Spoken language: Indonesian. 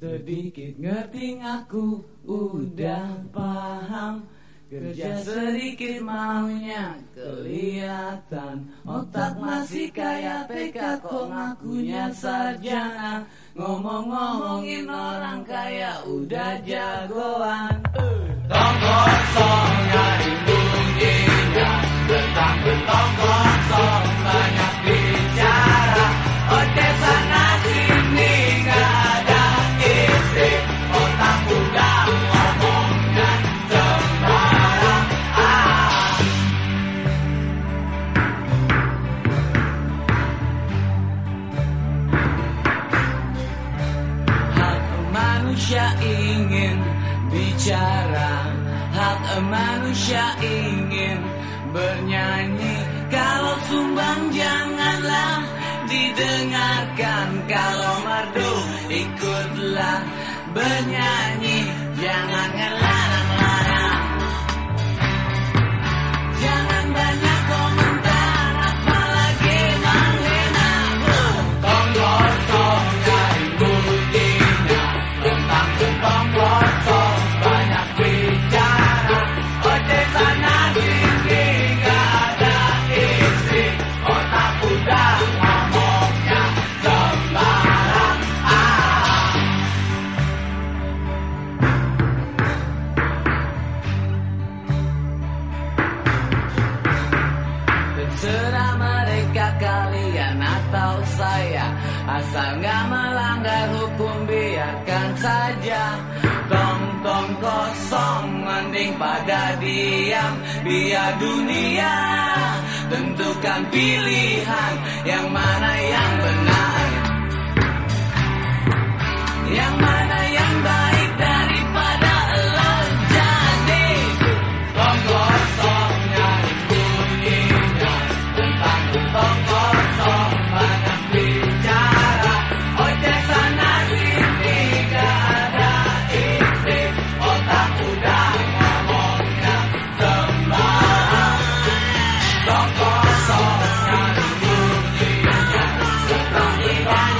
Sedikit ngerti aku udah paham. Kerja sedikit maunya kelihatan. Otak masih kayak PK kok ngakunya sarjana. Ngomong-ngomongin orang kaya udah jagoan. Kosong manusia ingin bicara. Hak manusia ingin bernyanyi. Kalau sumbang janganlah didengarkan. Kalau merdu ikutlah bernyanyi. Jangan atau saya Asal nggak melanggar hukum biarkan saja. Tong-tong kosong mending pada diam. Biar dunia tentukan pilihan. Yang mana yang benar? Yang mana yang baik daripada Bangkok Yeah.